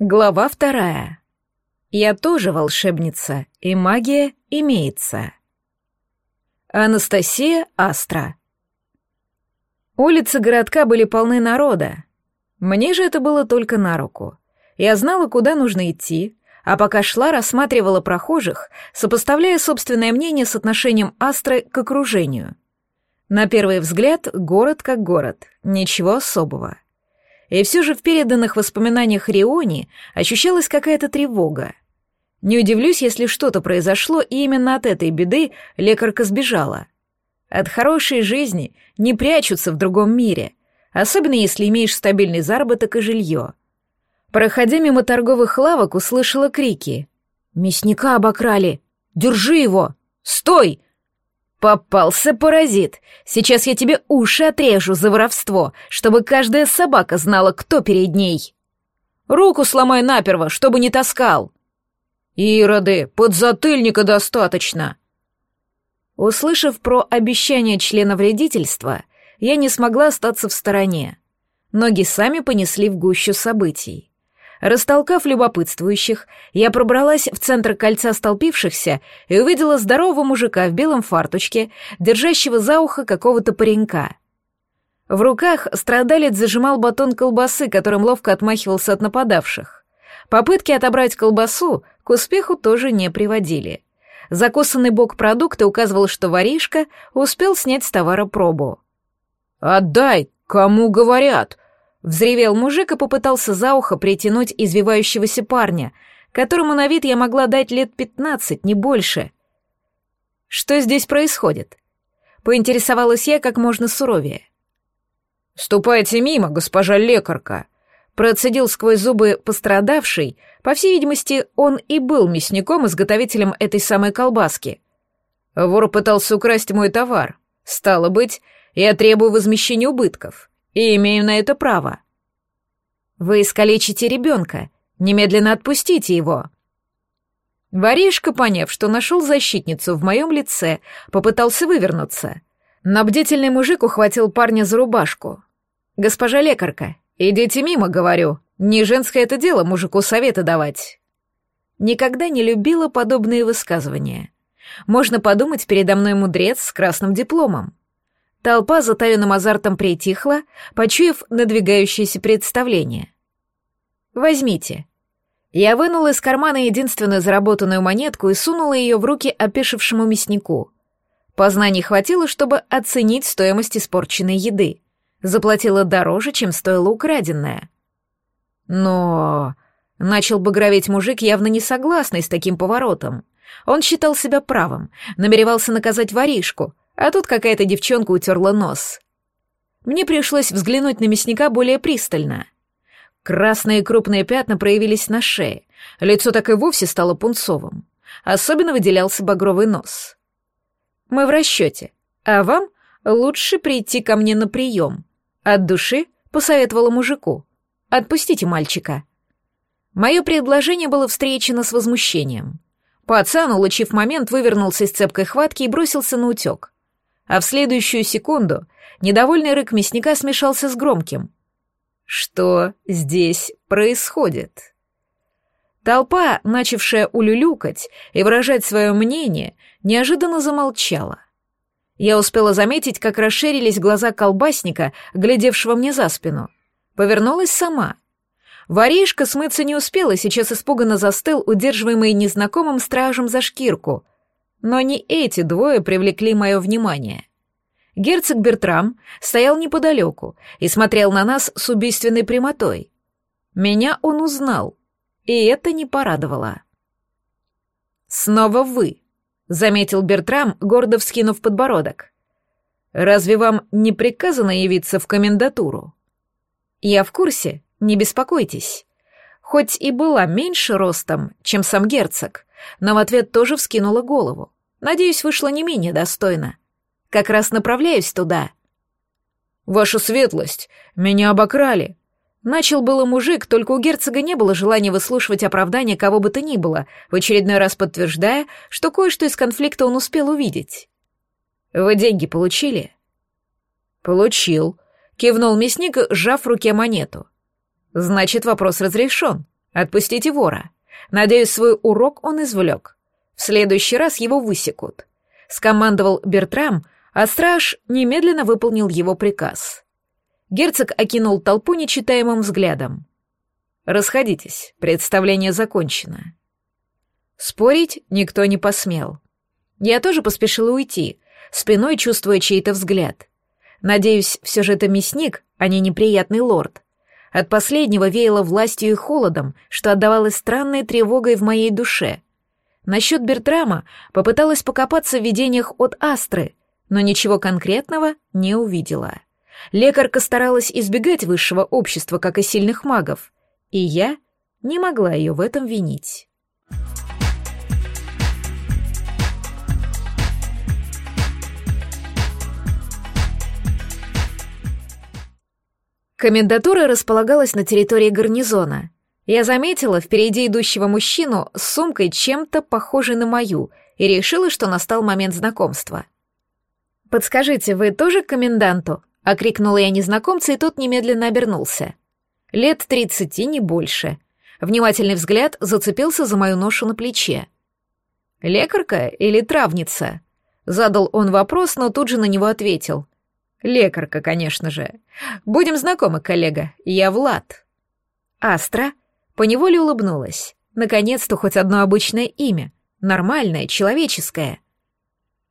Глава вторая. Я тоже волшебница, и магия имеется. Анастасия Астра. Улицы городка были полны народа. Мне же это было только на руку. Я знала, куда нужно идти, а пока шла, рассматривала прохожих, сопоставляя собственное мнение с отношением Астры к окружению. На первый взгляд, город как город, ничего особого — и все же в переданных воспоминаниях Риони ощущалась какая-то тревога. Не удивлюсь, если что-то произошло, и именно от этой беды лекарка сбежала. От хорошей жизни не прячутся в другом мире, особенно если имеешь стабильный заработок и жилье. Проходя мимо торговых лавок, услышала крики. «Мясника обокрали! Держи его! Стой! «Попался паразит! Сейчас я тебе уши отрежу за воровство, чтобы каждая собака знала, кто перед ней!» «Руку сломай наперво, чтобы не таскал!» «Ироды, подзатыльника достаточно!» Услышав про обещание члена вредительства, я не смогла остаться в стороне. Ноги сами понесли в гущу событий. Растолкав любопытствующих, я пробралась в центр кольца столпившихся и увидела здорового мужика в белом фарточке, держащего за ухо какого-то паренька. В руках страдалец зажимал батон колбасы, которым ловко отмахивался от нападавших. Попытки отобрать колбасу к успеху тоже не приводили. Закосанный бок продукта указывал, что воришка успел снять с товара пробу. «Отдай, кому говорят!» Взревел мужик и попытался за ухо притянуть извивающегося парня, которому на вид я могла дать лет пятнадцать, не больше. «Что здесь происходит?» Поинтересовалась я как можно суровее. «Ступайте мимо, госпожа лекарка!» Процедил сквозь зубы пострадавший, по всей видимости, он и был мясником-изготовителем этой самой колбаски. Вор пытался украсть мой товар. Стало быть, я требую возмещения убытков и имею на это право». «Вы искалечите ребенка. Немедленно отпустите его». Воришка, поняв, что нашел защитницу в моем лице, попытался вывернуться. Но бдительный мужик ухватил парня за рубашку. «Госпожа лекарка, идите мимо, говорю. Не женское это дело мужику советы давать». Никогда не любила подобные высказывания. Можно подумать, передо мной мудрец с красным дипломом. Толпа затаенным азартом притихла, почуяв надвигающееся представление. «Возьмите». Я вынула из кармана единственную заработанную монетку и сунула ее в руки опешившему мяснику. Познаний хватило, чтобы оценить стоимость испорченной еды. Заплатила дороже, чем стоило украденное. Но... Начал багроветь мужик, явно не согласный с таким поворотом. Он считал себя правым, намеревался наказать воришку — а тут какая-то девчонка утерла нос. Мне пришлось взглянуть на мясника более пристально. Красные крупные пятна проявились на шее, лицо так и вовсе стало пунцовым. Особенно выделялся багровый нос. Мы в расчете, а вам лучше прийти ко мне на прием. От души посоветовала мужику. Отпустите мальчика. Мое предложение было встречено с возмущением. Пацан, улучив момент, вывернулся из цепкой хватки и бросился на утек а в следующую секунду недовольный рык мясника смешался с громким. «Что здесь происходит?» Толпа, начавшая улюлюкать и выражать свое мнение, неожиданно замолчала. Я успела заметить, как расширились глаза колбасника, глядевшего мне за спину. Повернулась сама. Воришка смыться не успела, сейчас испуганно застыл, удерживаемый незнакомым стражем за шкирку. Но не эти двое привлекли мое внимание. Герцог Бертрам стоял неподалеку и смотрел на нас с убийственной прямотой. Меня он узнал, и это не порадовало. «Снова вы», — заметил Бертрам, гордо вскинув подбородок. «Разве вам не приказано явиться в комендатуру?» «Я в курсе, не беспокойтесь. Хоть и была меньше ростом, чем сам герцог, но в ответ тоже вскинула голову. Надеюсь, вышло не менее достойно. Как раз направляюсь туда». «Ваша светлость, меня обокрали!» Начал было мужик, только у герцога не было желания выслушивать оправдание кого бы то ни было, в очередной раз подтверждая, что кое-что из конфликта он успел увидеть. «Вы деньги получили?» «Получил», — кивнул мясник, сжав в руке монету. «Значит, вопрос разрешен. Отпустите вора. Надеюсь, свой урок он извлек». Следующий раз его высекут. Скомандовал Бертрам, а страж немедленно выполнил его приказ. Герцог окинул толпу нечитаемым взглядом. «Расходитесь, представление закончено». Спорить никто не посмел. Я тоже поспешила уйти, спиной чувствуя чей-то взгляд. Надеюсь, все же это мясник, а не неприятный лорд. От последнего веяло властью и холодом, что отдавалось странной тревогой в моей душе — Насчет Бертрама попыталась покопаться в видениях от Астры, но ничего конкретного не увидела. Лекарка старалась избегать высшего общества, как и сильных магов, и я не могла ее в этом винить. Комендатура располагалась на территории гарнизона, я заметила впереди идущего мужчину с сумкой, чем-то похожей на мою, и решила, что настал момент знакомства. «Подскажите, вы тоже к коменданту?» — окрикнула я незнакомца, и тот немедленно обернулся. Лет тридцати, не больше. Внимательный взгляд зацепился за мою ношу на плече. «Лекарка или травница?» Задал он вопрос, но тут же на него ответил. «Лекарка, конечно же. Будем знакомы, коллега. Я Влад». «Астра?» Поневоле улыбнулась. Наконец-то хоть одно обычное имя. Нормальное, человеческое.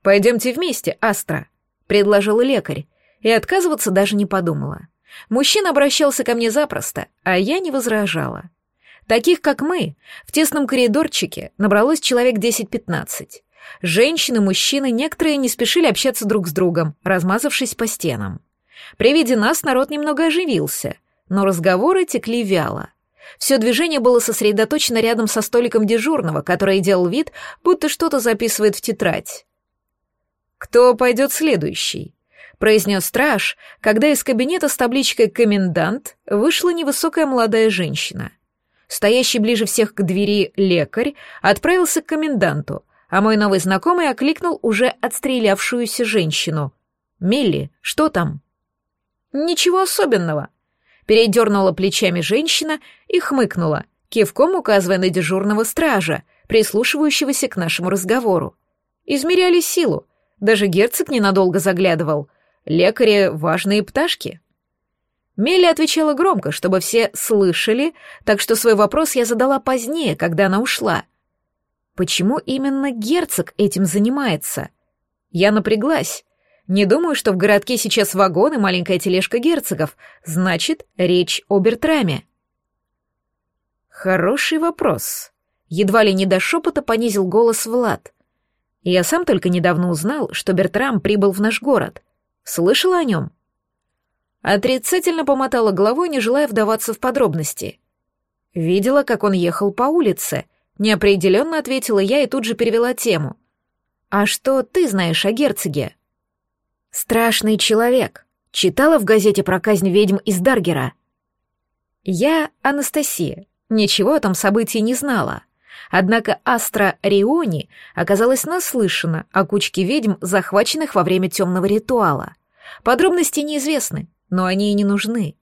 «Пойдемте вместе, Астра», — предложила лекарь, и отказываться даже не подумала. Мужчина обращался ко мне запросто, а я не возражала. Таких, как мы, в тесном коридорчике набралось человек 10-15. Женщины, мужчины, некоторые не спешили общаться друг с другом, размазавшись по стенам. При виде нас народ немного оживился, но разговоры текли вяло. Все движение было сосредоточено рядом со столиком дежурного, который делал вид, будто что-то записывает в тетрадь. «Кто пойдет следующий?» — произнес страж, когда из кабинета с табличкой «Комендант» вышла невысокая молодая женщина. Стоящий ближе всех к двери лекарь отправился к коменданту, а мой новый знакомый окликнул уже отстрелявшуюся женщину. «Милли, что там?» «Ничего особенного», Передернула плечами женщина и хмыкнула, кивком указывая на дежурного стража, прислушивающегося к нашему разговору. Измеряли силу. Даже герцог ненадолго заглядывал. Лекари — важные пташки. Мелли отвечала громко, чтобы все слышали, так что свой вопрос я задала позднее, когда она ушла. Почему именно герцог этим занимается? Я напряглась. Не думаю, что в городке сейчас вагоны, маленькая тележка герцогов. Значит, речь о Бертраме. Хороший вопрос. Едва ли не до шепота понизил голос Влад. Я сам только недавно узнал, что Бертрам прибыл в наш город. Слышала о нем? Отрицательно помотала головой, не желая вдаваться в подробности. Видела, как он ехал по улице. Неопределенно ответила я и тут же перевела тему. «А что ты знаешь о герцоге?» страшный человек. Читала в газете про казнь ведьм из Даргера. Я, Анастасия, ничего о том событии не знала. Однако Астра Риони оказалась наслышана о кучке ведьм, захваченных во время темного ритуала. Подробности неизвестны, но они и не нужны.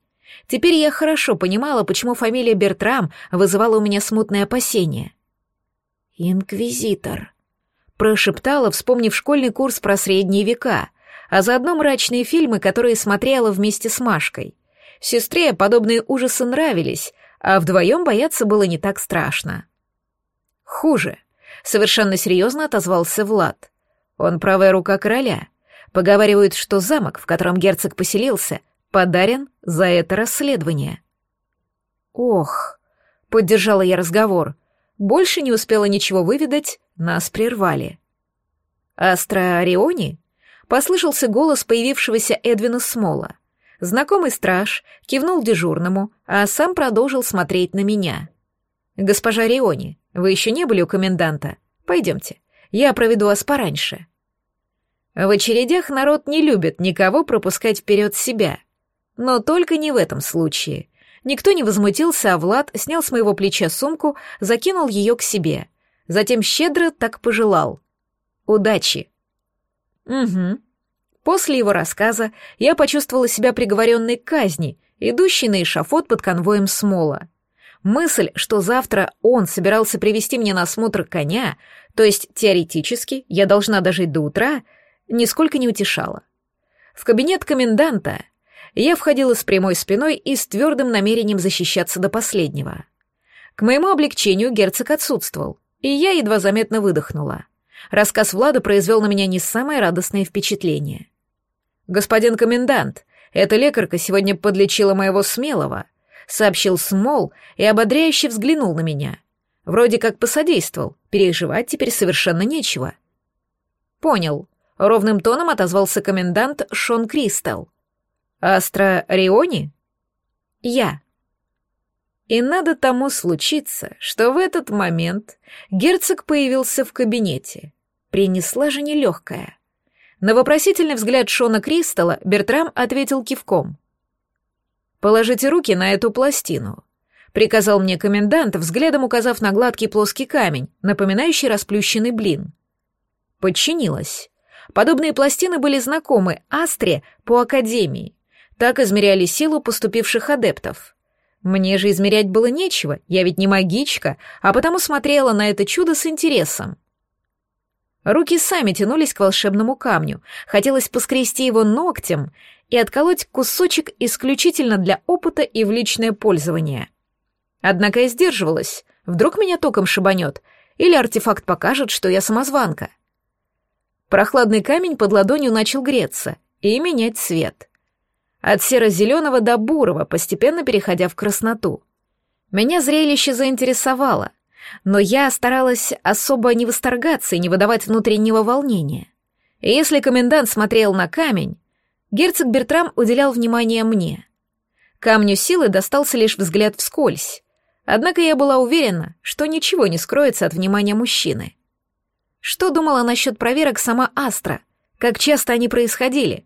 Теперь я хорошо понимала, почему фамилия Бертрам вызывала у меня смутные опасения. «Инквизитор», — прошептала, вспомнив школьный курс про средние века а заодно мрачные фильмы, которые смотрела вместе с Машкой. Сестре подобные ужасы нравились, а вдвоем бояться было не так страшно. «Хуже», — совершенно серьезно отозвался Влад. «Он правая рука короля. Поговаривают, что замок, в котором герцог поселился, подарен за это расследование». «Ох», — поддержала я разговор, — «больше не успела ничего выведать, нас прервали». «Астра Ориони?» Послышался голос появившегося Эдвина Смола. Знакомый страж кивнул дежурному, а сам продолжил смотреть на меня. «Госпожа Риони, вы еще не были у коменданта? Пойдемте, я проведу вас пораньше». В очередях народ не любит никого пропускать вперед себя. Но только не в этом случае. Никто не возмутился, а Влад снял с моего плеча сумку, закинул ее к себе. Затем щедро так пожелал. «Удачи!» Угу. После его рассказа я почувствовала себя приговоренной к казни, идущей на эшафот под конвоем Смола. Мысль, что завтра он собирался привести мне на осмотр коня, то есть теоретически я должна дожить до утра, нисколько не утешала. В кабинет коменданта я входила с прямой спиной и с твердым намерением защищаться до последнего. К моему облегчению герцог отсутствовал, и я едва заметно выдохнула. Рассказ Влада произвел на меня не самое радостное впечатление. «Господин комендант, эта лекарка сегодня подлечила моего смелого», — сообщил Смол и ободряюще взглянул на меня. Вроде как посодействовал, переживать теперь совершенно нечего. «Понял», — ровным тоном отозвался комендант Шон Кристал. «Астра Риони?» «Я», и надо тому случиться, что в этот момент герцог появился в кабинете. Принесла же нелегкая. На вопросительный взгляд Шона Кристалла Бертрам ответил кивком. «Положите руки на эту пластину», — приказал мне комендант, взглядом указав на гладкий плоский камень, напоминающий расплющенный блин. Подчинилась. Подобные пластины были знакомы Астре по Академии. Так измеряли силу поступивших адептов. Мне же измерять было нечего, я ведь не магичка, а потому смотрела на это чудо с интересом. Руки сами тянулись к волшебному камню, хотелось поскрести его ногтем и отколоть кусочек исключительно для опыта и в личное пользование. Однако я сдерживалась, вдруг меня током шибанет, или артефакт покажет, что я самозванка. Прохладный камень под ладонью начал греться и менять цвет — от серо-зеленого до бурого, постепенно переходя в красноту. Меня зрелище заинтересовало, но я старалась особо не восторгаться и не выдавать внутреннего волнения. И если комендант смотрел на камень, герцог Бертрам уделял внимание мне. Камню силы достался лишь взгляд вскользь, однако я была уверена, что ничего не скроется от внимания мужчины. Что думала насчет проверок сама Астра? Как часто они происходили?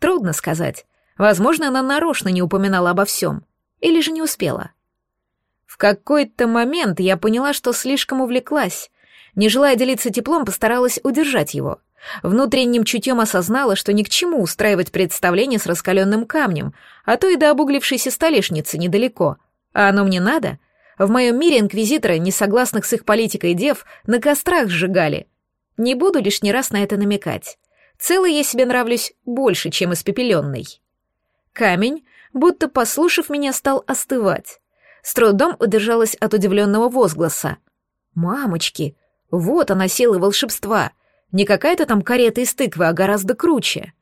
Трудно сказать, Возможно, она нарочно не упоминала обо всем. Или же не успела. В какой-то момент я поняла, что слишком увлеклась. Не желая делиться теплом, постаралась удержать его. Внутренним чутьем осознала, что ни к чему устраивать представление с раскаленным камнем, а то и до обуглившейся столешницы недалеко. А оно мне надо? В моем мире инквизиторы, несогласных с их политикой дев, на кострах сжигали. Не буду лишний раз на это намекать. Целый я себе нравлюсь больше, чем испепеленный. Камень, будто послушав меня, стал остывать. С трудом удержалась от удивленного возгласа. «Мамочки! Вот она сила волшебства! Не какая-то там карета из тыквы, а гораздо круче!»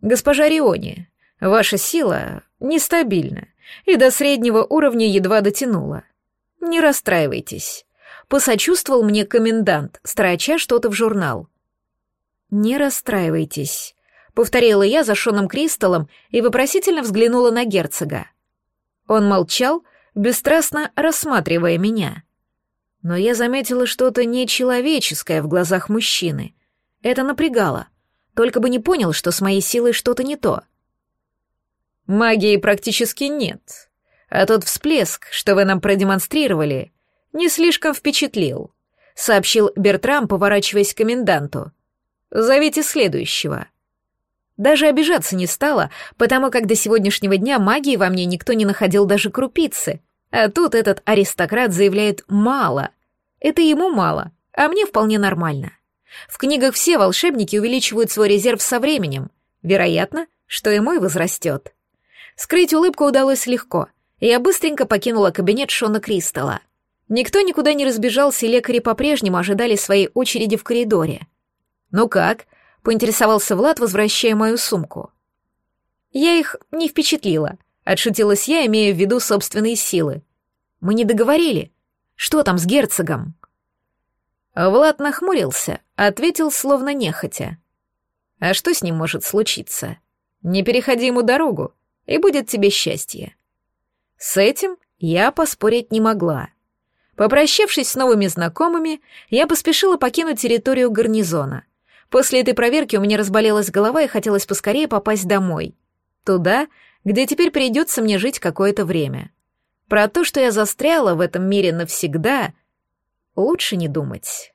«Госпожа Риони, ваша сила нестабильна и до среднего уровня едва дотянула. Не расстраивайтесь». Посочувствовал мне комендант, строча что-то в журнал. «Не расстраивайтесь» повторила я за Шоном Кристаллом и вопросительно взглянула на герцога. Он молчал, бесстрастно рассматривая меня. Но я заметила что-то нечеловеческое в глазах мужчины. Это напрягало. Только бы не понял, что с моей силой что-то не то. «Магии практически нет. А тот всплеск, что вы нам продемонстрировали, не слишком впечатлил», — сообщил Бертрам, поворачиваясь к коменданту. «Зовите следующего». Даже обижаться не стала, потому как до сегодняшнего дня магии во мне никто не находил даже крупицы. А тут этот аристократ заявляет «мало». Это ему мало, а мне вполне нормально. В книгах все волшебники увеличивают свой резерв со временем. Вероятно, что и мой возрастет. Скрыть улыбку удалось легко. Я быстренько покинула кабинет Шона Кристалла. Никто никуда не разбежался, и лекари по-прежнему ожидали своей очереди в коридоре. «Ну как?» Поинтересовался Влад, возвращая мою сумку. Я их не впечатлила. Отшутилась я, имея в виду собственные силы. Мы не договорили. Что там с герцогом? Влад нахмурился, ответил словно нехотя. А что с ним может случиться? Не переходи ему дорогу, и будет тебе счастье. С этим я поспорить не могла. Попрощавшись с новыми знакомыми, я поспешила покинуть территорию гарнизона — После этой проверки у меня разболелась голова и хотелось поскорее попасть домой. Туда, где теперь придется мне жить какое-то время. Про то, что я застряла в этом мире навсегда, лучше не думать.